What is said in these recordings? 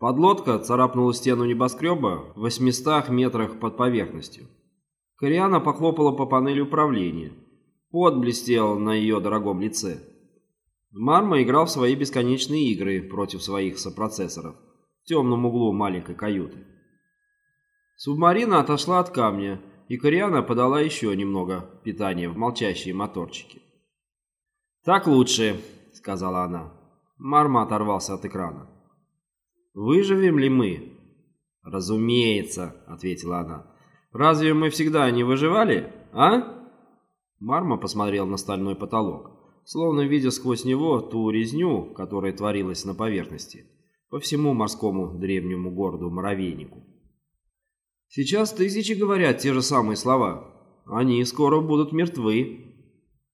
Подлодка царапнула стену небоскреба в 800 метрах под поверхностью. Кориана похлопала по панели управления. Пот блестел на ее дорогом лице. Марма играл в свои бесконечные игры против своих сопроцессоров в темном углу маленькой каюты. Субмарина отошла от камня, и Кориана подала еще немного питания в молчащие моторчики. «Так лучше», — сказала она. Марма оторвался от экрана. «Выживем ли мы?» «Разумеется», — ответила она. «Разве мы всегда не выживали, а?» Марма посмотрел на стальной потолок, словно видя сквозь него ту резню, которая творилась на поверхности, по всему морскому древнему городу-муравейнику. «Сейчас тысячи говорят те же самые слова. Они скоро будут мертвы».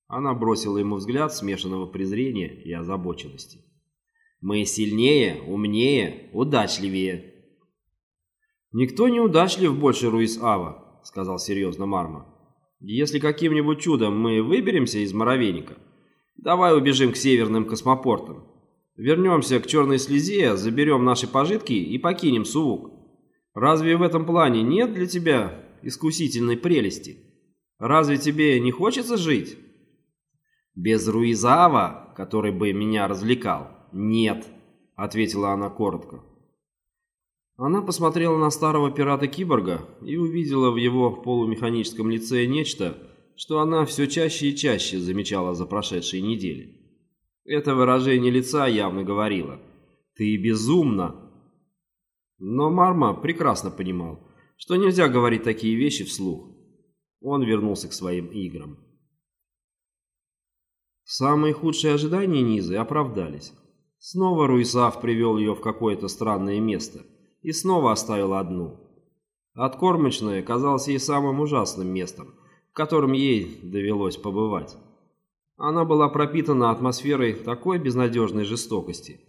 Она бросила ему взгляд смешанного презрения и озабоченности. Мы сильнее, умнее, удачливее». «Никто не удачлив больше Руис-Ава», — сказал серьезно Марма. «Если каким-нибудь чудом мы выберемся из Моровейника, давай убежим к северным космопортам. Вернемся к черной слезе, заберем наши пожитки и покинем Сувук. Разве в этом плане нет для тебя искусительной прелести? Разве тебе не хочется жить?» «Без Руизава, который бы меня развлекал, «Нет», — ответила она коротко. Она посмотрела на старого пирата-киборга и увидела в его полумеханическом лице нечто, что она все чаще и чаще замечала за прошедшие недели. Это выражение лица явно говорило «Ты безумна!». Но Марма прекрасно понимал, что нельзя говорить такие вещи вслух. Он вернулся к своим играм. Самые худшие ожидания Низы оправдались. Снова Руисав привел ее в какое-то странное место и снова оставил одну. Откормочная казалась ей самым ужасным местом, в котором ей довелось побывать. Она была пропитана атмосферой такой безнадежной жестокости,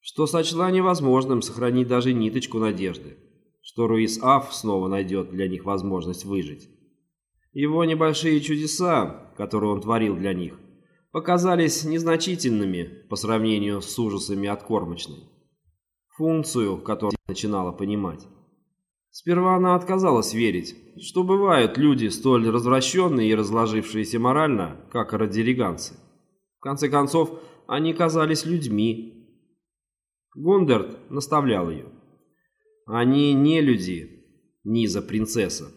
что сочла невозможным сохранить даже ниточку надежды, что Руис Аф снова найдет для них возможность выжить. Его небольшие чудеса, которые он творил для них, показались незначительными по сравнению с ужасами от кормочной. Функцию, которую начинала понимать. Сперва она отказалась верить, что бывают люди столь развращенные и разложившиеся морально, как радириганцы. В конце концов, они казались людьми. Гундерт наставлял ее. Они не люди, Низа принцесса.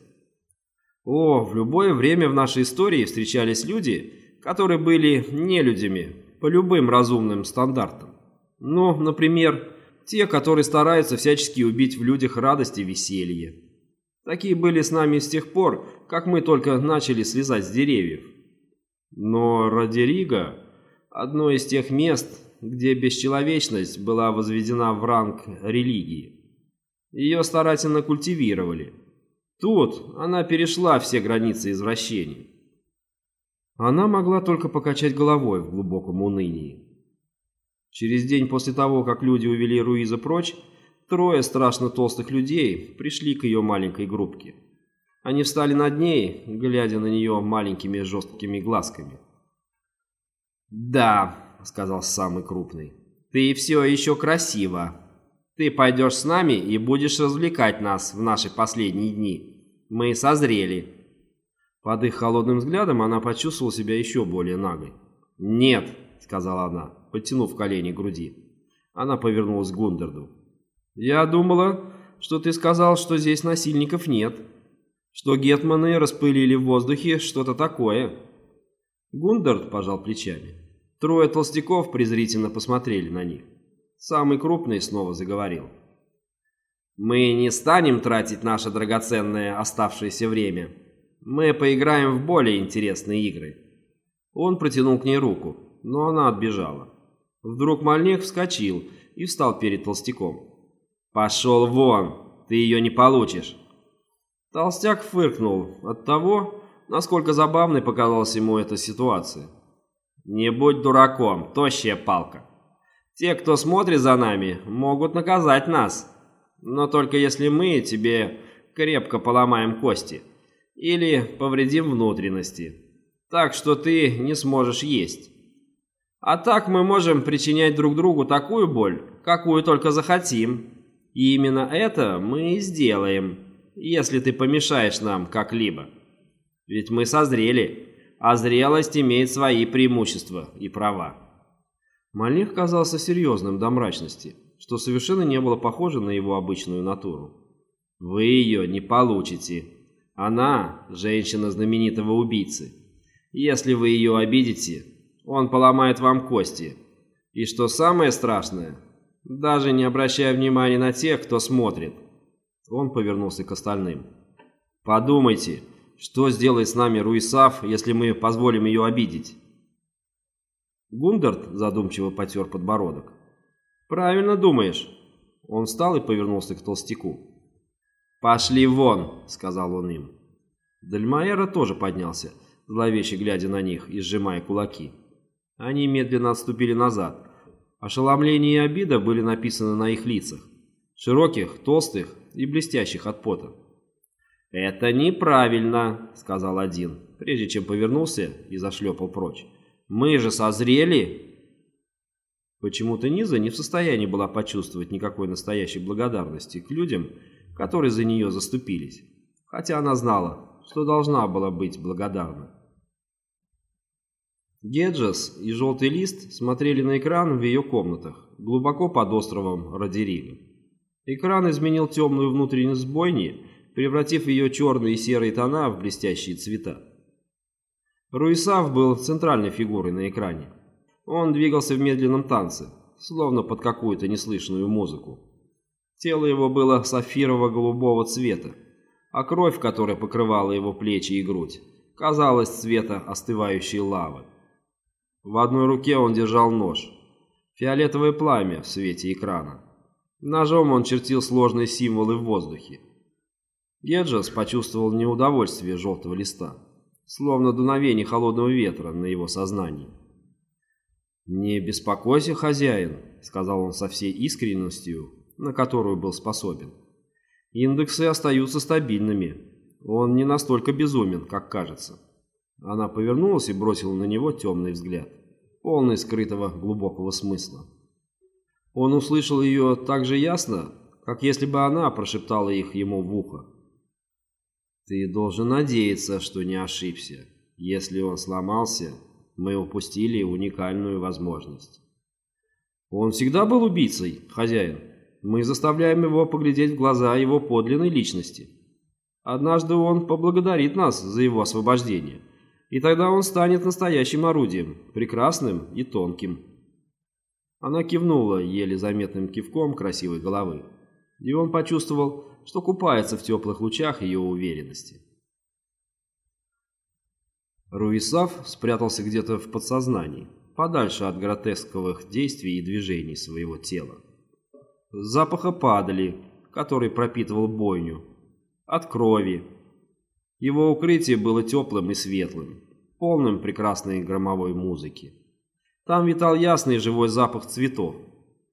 О, в любое время в нашей истории встречались люди, которые были нелюдями по любым разумным стандартам. Ну, например, те, которые стараются всячески убить в людях радость и веселье. Такие были с нами с тех пор, как мы только начали слезать с деревьев. Но Радерига – одно из тех мест, где бесчеловечность была возведена в ранг религии. Ее старательно культивировали. Тут она перешла все границы извращений. Она могла только покачать головой в глубоком унынии. Через день после того, как люди увели Руиза прочь, трое страшно толстых людей пришли к ее маленькой группке. Они встали над ней, глядя на нее маленькими жесткими глазками. «Да», — сказал самый крупный, — «ты все еще красива. Ты пойдешь с нами и будешь развлекать нас в наши последние дни. Мы созрели». Под их холодным взглядом она почувствовала себя еще более нагой. «Нет», — сказала она, подтянув колени к груди. Она повернулась к Гундерду. «Я думала, что ты сказал, что здесь насильников нет, что гетманы распылили в воздухе что-то такое». Гундерд пожал плечами. Трое толстяков презрительно посмотрели на них. Самый крупный снова заговорил. «Мы не станем тратить наше драгоценное оставшееся время мы поиграем в более интересные игры». Он протянул к ней руку, но она отбежала. Вдруг Мальнех вскочил и встал перед толстяком. «Пошел вон! Ты ее не получишь!» Толстяк фыркнул от того, насколько забавной показалась ему эта ситуация. «Не будь дураком, тощая палка. Те, кто смотрит за нами, могут наказать нас. Но только если мы тебе крепко поломаем кости или повредим внутренности, так что ты не сможешь есть. А так мы можем причинять друг другу такую боль, какую только захотим. И именно это мы и сделаем, если ты помешаешь нам как-либо. Ведь мы созрели, а зрелость имеет свои преимущества и права. Мальних казался серьезным до мрачности, что совершенно не было похоже на его обычную натуру. «Вы ее не получите. Она – женщина знаменитого убийцы. Если вы ее обидите, он поломает вам кости. И что самое страшное, даже не обращая внимания на тех, кто смотрит». Он повернулся к остальным. «Подумайте, что сделает с нами Руисав, если мы позволим ее обидеть?» Гундарт задумчиво потер подбородок. «Правильно думаешь». Он встал и повернулся к толстяку. «Пошли вон», — сказал он им. Дальмаэра тоже поднялся, зловеще глядя на них и сжимая кулаки. Они медленно отступили назад. Ошеломление и обида были написаны на их лицах. Широких, толстых и блестящих от пота. «Это неправильно», — сказал один, прежде чем повернулся и зашлепал прочь. «Мы же созрели!» Почему-то Низа не в состоянии была почувствовать никакой настоящей благодарности к людям, которые за нее заступились, хотя она знала, что должна была быть благодарна. Геджес и Желтый Лист смотрели на экран в ее комнатах, глубоко под островом Родерига. Экран изменил темную внутренность бойни, превратив ее черные и серые тона в блестящие цвета. Руисав был центральной фигурой на экране. Он двигался в медленном танце, словно под какую-то неслышную музыку. Тело его было сапфирово-голубого цвета, а кровь, которая покрывала его плечи и грудь, казалась цвета остывающей лавы. В одной руке он держал нож, фиолетовое пламя в свете экрана. Ножом он чертил сложные символы в воздухе. Геджес почувствовал неудовольствие желтого листа, словно дуновение холодного ветра на его сознании. «Не беспокойся, хозяин», — сказал он со всей искренностью, на которую был способен. «Индексы остаются стабильными. Он не настолько безумен, как кажется». Она повернулась и бросила на него темный взгляд, полный скрытого глубокого смысла. Он услышал ее так же ясно, как если бы она прошептала их ему в ухо. Ты должен надеяться, что не ошибся. Если он сломался, мы упустили уникальную возможность. Он всегда был убийцей, хозяин. Мы заставляем его поглядеть в глаза его подлинной личности. Однажды он поблагодарит нас за его освобождение, и тогда он станет настоящим орудием, прекрасным и тонким. Она кивнула еле заметным кивком красивой головы, и он почувствовал, что купается в теплых лучах ее уверенности. Руисав спрятался где-то в подсознании, подальше от гротесковых действий и движений своего тела. Запаха падали, который пропитывал бойню, от крови. Его укрытие было теплым и светлым, полным прекрасной громовой музыки. Там витал ясный живой запах цветов,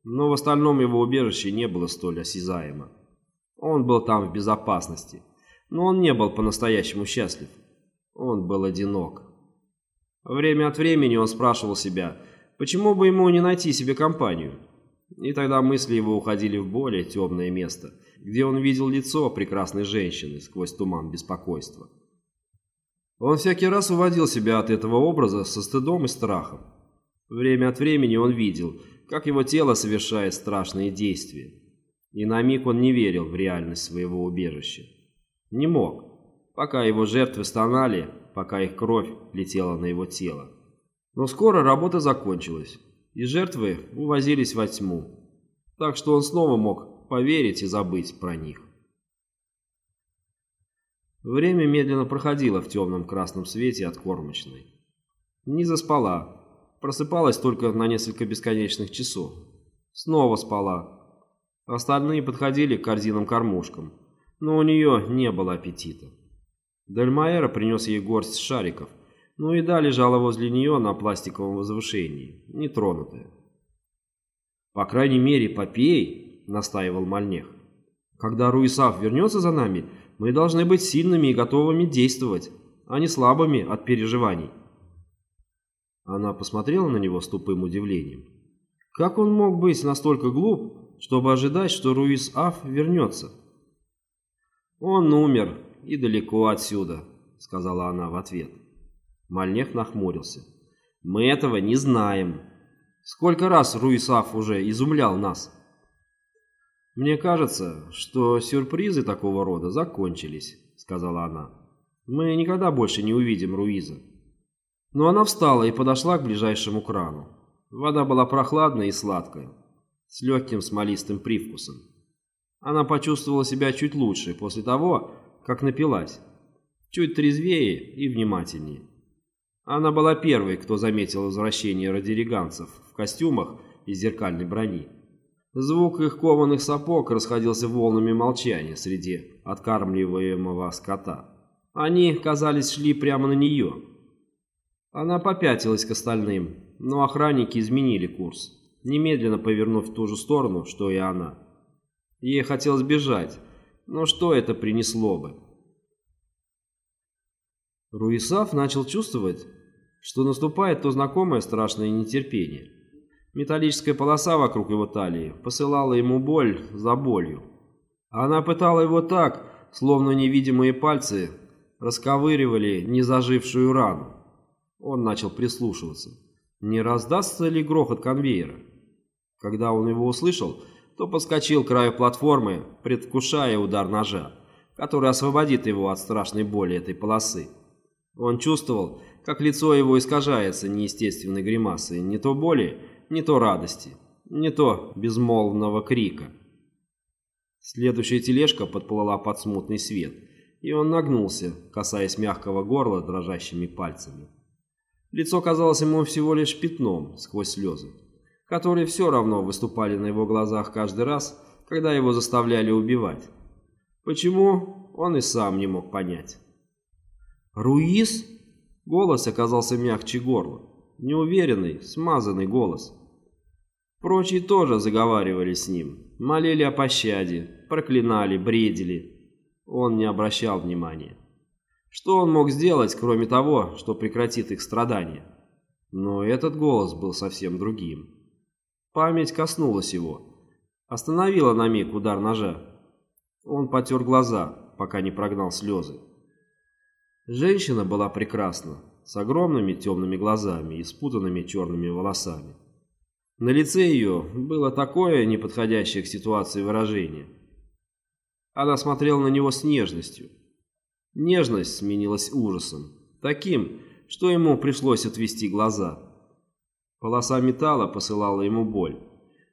но в остальном его убежище не было столь осязаемо. Он был там в безопасности, но он не был по-настоящему счастлив. Он был одинок. Время от времени он спрашивал себя, почему бы ему не найти себе компанию. И тогда мысли его уходили в более темное место, где он видел лицо прекрасной женщины сквозь туман беспокойства. Он всякий раз уводил себя от этого образа со стыдом и страхом. Время от времени он видел, как его тело совершает страшные действия. И на миг он не верил в реальность своего убежища. Не мог, пока его жертвы стонали, пока их кровь летела на его тело. Но скоро работа закончилась, и жертвы увозились во тьму, так что он снова мог поверить и забыть про них. Время медленно проходило в темном красном свете от кормочной. Низа спала, просыпалась только на несколько бесконечных часов. Снова спала, Остальные подходили к корзинам-кормушкам, но у нее не было аппетита. Дельмаэра принес ей горсть шариков, но еда лежала возле нее на пластиковом возвышении, нетронутая. «По крайней мере, попей», — настаивал Мальнех. «Когда Руисав вернется за нами, мы должны быть сильными и готовыми действовать, а не слабыми от переживаний». Она посмотрела на него с тупым удивлением. Как он мог быть настолько глуп, чтобы ожидать, что Руис Аф вернется. «Он умер и далеко отсюда», — сказала она в ответ. Мальнех нахмурился. «Мы этого не знаем. Сколько раз Руис Аф уже изумлял нас?» «Мне кажется, что сюрпризы такого рода закончились», — сказала она. «Мы никогда больше не увидим Руиза». Но она встала и подошла к ближайшему крану. Вода была прохладная и сладкая, с легким смолистым привкусом. Она почувствовала себя чуть лучше после того, как напилась, чуть трезвее и внимательнее. Она была первой, кто заметил возвращение радириганцев в костюмах из зеркальной брони. Звук их кованых сапог расходился волнами молчания среди откармливаемого скота. Они, казались, шли прямо на нее. Она попятилась к остальным, но охранники изменили курс, немедленно повернув в ту же сторону, что и она. Ей хотелось бежать, но что это принесло бы? Руисав начал чувствовать, что наступает то знакомое страшное нетерпение. Металлическая полоса вокруг его талии посылала ему боль за болью. Она пытала его так, словно невидимые пальцы расковыривали незажившую рану. Он начал прислушиваться. Не раздастся ли грохот конвейера? Когда он его услышал, то подскочил к краю платформы, предвкушая удар ножа, который освободит его от страшной боли этой полосы. Он чувствовал, как лицо его искажается неестественной гримасой не то боли, не то радости, не то безмолвного крика. Следующая тележка подплыла под смутный свет, и он нагнулся, касаясь мягкого горла дрожащими пальцами. Лицо казалось ему всего лишь пятном сквозь слезы, которые все равно выступали на его глазах каждый раз, когда его заставляли убивать. Почему, он и сам не мог понять. «Руис?» Голос оказался мягче горла. Неуверенный, смазанный голос. Прочие тоже заговаривали с ним, молили о пощаде, проклинали, бредили. Он не обращал внимания. Что он мог сделать, кроме того, что прекратит их страдания? Но этот голос был совсем другим. Память коснулась его. Остановила на миг удар ножа. Он потер глаза, пока не прогнал слезы. Женщина была прекрасна, с огромными темными глазами и спутанными черными волосами. На лице ее было такое неподходящее к ситуации выражение. Она смотрела на него с нежностью, Нежность сменилась ужасом, таким, что ему пришлось отвести глаза. Полоса металла посылала ему боль.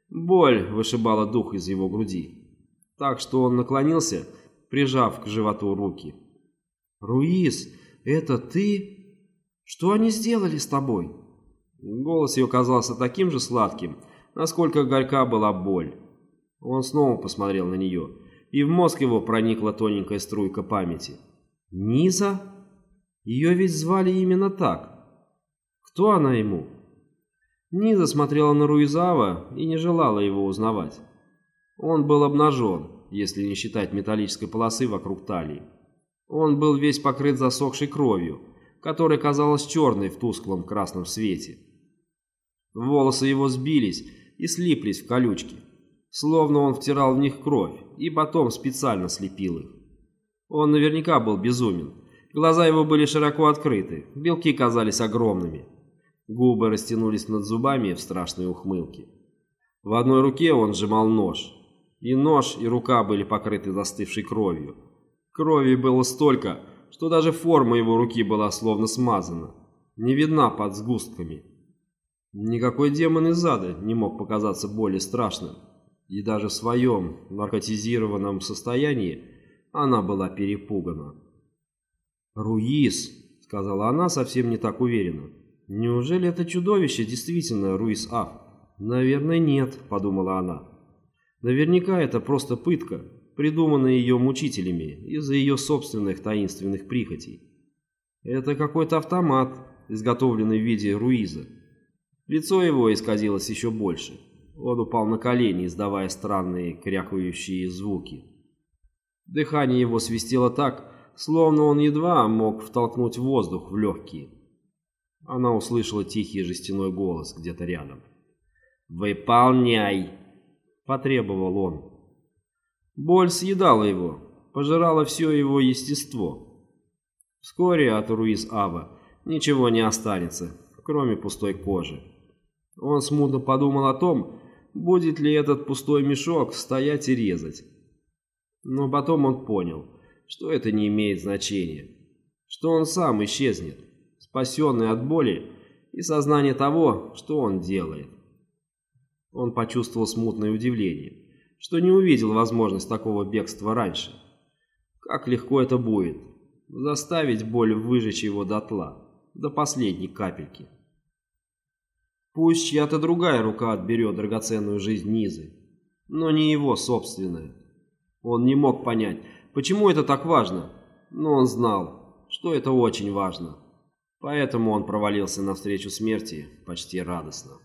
Боль вышибала дух из его груди. Так что он наклонился, прижав к животу руки. «Руис, это ты? Что они сделали с тобой?» Голос ее казался таким же сладким, насколько горька была боль. Он снова посмотрел на нее, и в мозг его проникла тоненькая струйка памяти. Низа? Ее ведь звали именно так. Кто она ему? Низа смотрела на Руизава и не желала его узнавать. Он был обнажен, если не считать металлической полосы вокруг талии. Он был весь покрыт засохшей кровью, которая казалась черной в тусклом красном свете. Волосы его сбились и слиплись в колючки, словно он втирал в них кровь и потом специально слепил их. Он наверняка был безумен. Глаза его были широко открыты, белки казались огромными. Губы растянулись над зубами в страшной ухмылке. В одной руке он сжимал нож. И нож, и рука были покрыты застывшей кровью. Крови было столько, что даже форма его руки была словно смазана. Не видна под сгустками. Никакой демон из ада не мог показаться более страшным. И даже в своем наркотизированном состоянии она была перепугана. «Руис», — сказала она совсем не так уверенно. «Неужели это чудовище действительно Руис Аф?» «Наверное, нет», — подумала она. «Наверняка это просто пытка, придуманная ее мучителями из-за ее собственных таинственных прихотей. Это какой-то автомат, изготовленный в виде Руиза. Лицо его исказилось еще больше. Он упал на колени, издавая странные крякающие звуки. Дыхание его свистело так, словно он едва мог втолкнуть воздух в легкие. Она услышала тихий жестяной голос где-то рядом. «Выполняй!» — потребовал он. Боль съедала его, пожирала все его естество. Вскоре от Руиз-Ава ничего не останется, кроме пустой кожи. Он смутно подумал о том, будет ли этот пустой мешок стоять и резать. Но потом он понял, что это не имеет значения, что он сам исчезнет, спасенный от боли и сознания того, что он делает. Он почувствовал смутное удивление, что не увидел возможность такого бегства раньше. Как легко это будет, заставить боль выжечь его дотла, до последней капельки. Пусть чья-то другая рука отберет драгоценную жизнь Низы, но не его собственная. Он не мог понять, почему это так важно, но он знал, что это очень важно. Поэтому он провалился навстречу смерти почти радостно.